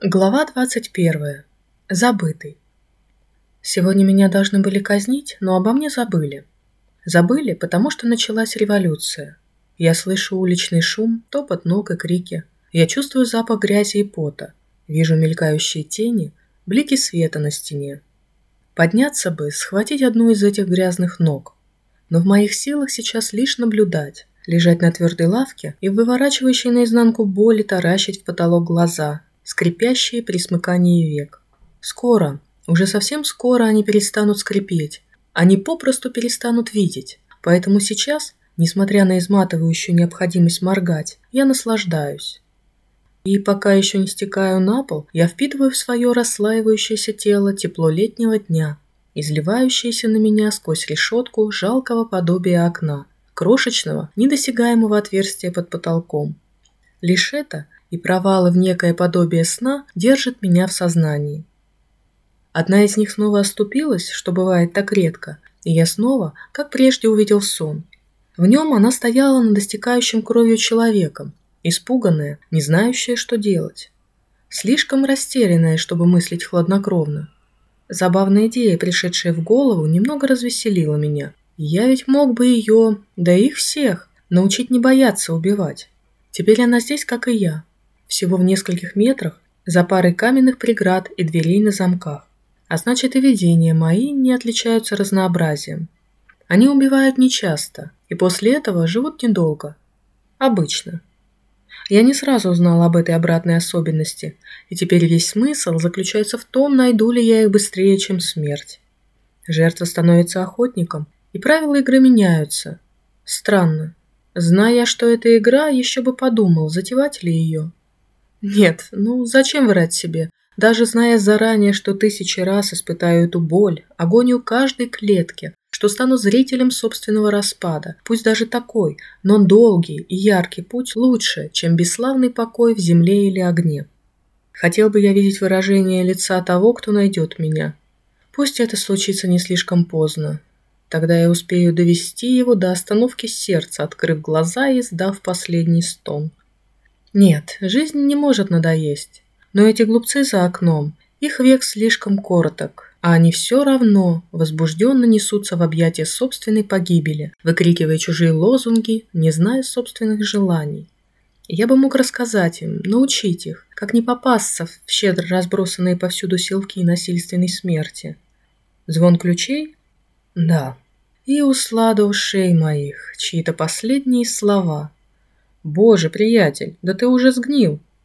Глава 21. Забытый. Сегодня меня должны были казнить, но обо мне забыли. Забыли, потому что началась революция. Я слышу уличный шум, топот ног и крики. Я чувствую запах грязи и пота. Вижу мелькающие тени, блики света на стене. Подняться бы, схватить одну из этих грязных ног. Но в моих силах сейчас лишь наблюдать, лежать на твердой лавке и выворачивающей наизнанку боли таращить в потолок глаза – скрипящие при смыкании век. Скоро, уже совсем скоро они перестанут скрипеть, они попросту перестанут видеть. Поэтому сейчас, несмотря на изматывающую необходимость моргать, я наслаждаюсь. И пока еще не стекаю на пол, я впитываю в свое расслаивающееся тело тепло летнего дня, изливающееся на меня сквозь решетку жалкого подобия окна, крошечного, недосягаемого отверстия под потолком. Лишь это и провалы в некое подобие сна держат меня в сознании. Одна из них снова оступилась, что бывает так редко, и я снова, как прежде, увидел сон. В нем она стояла над истекающим кровью человеком, испуганная, не знающая, что делать. Слишком растерянная, чтобы мыслить хладнокровно. Забавная идея, пришедшая в голову, немного развеселила меня. Я ведь мог бы ее, да их всех, научить не бояться убивать. Теперь она здесь, как и я, всего в нескольких метрах, за парой каменных преград и дверей на замках. А значит и видения мои не отличаются разнообразием. Они убивают нечасто, и после этого живут недолго. Обычно. Я не сразу узнал об этой обратной особенности, и теперь весь смысл заключается в том, найду ли я их быстрее, чем смерть. Жертва становится охотником, и правила игры меняются. Странно. Зная, что это игра, еще бы подумал, затевать ли ее. Нет, ну зачем врать себе? Даже зная заранее, что тысячи раз испытаю эту боль, агонию каждой клетки, что стану зрителем собственного распада, пусть даже такой, но долгий и яркий путь лучше, чем бесславный покой в земле или огне. Хотел бы я видеть выражение лица того, кто найдет меня. Пусть это случится не слишком поздно. Тогда я успею довести его до остановки сердца, открыв глаза и сдав последний стон. Нет, жизнь не может надоесть. Но эти глупцы за окном, их век слишком короток, а они все равно возбужденно несутся в объятия собственной погибели, выкрикивая чужие лозунги, не зная собственных желаний. Я бы мог рассказать им, научить их, как не попасться в щедро разбросанные повсюду силки насильственной смерти. Звон ключей? Да. И услада ушей моих, чьи-то последние слова – «Боже, приятель, да ты уже сгнил.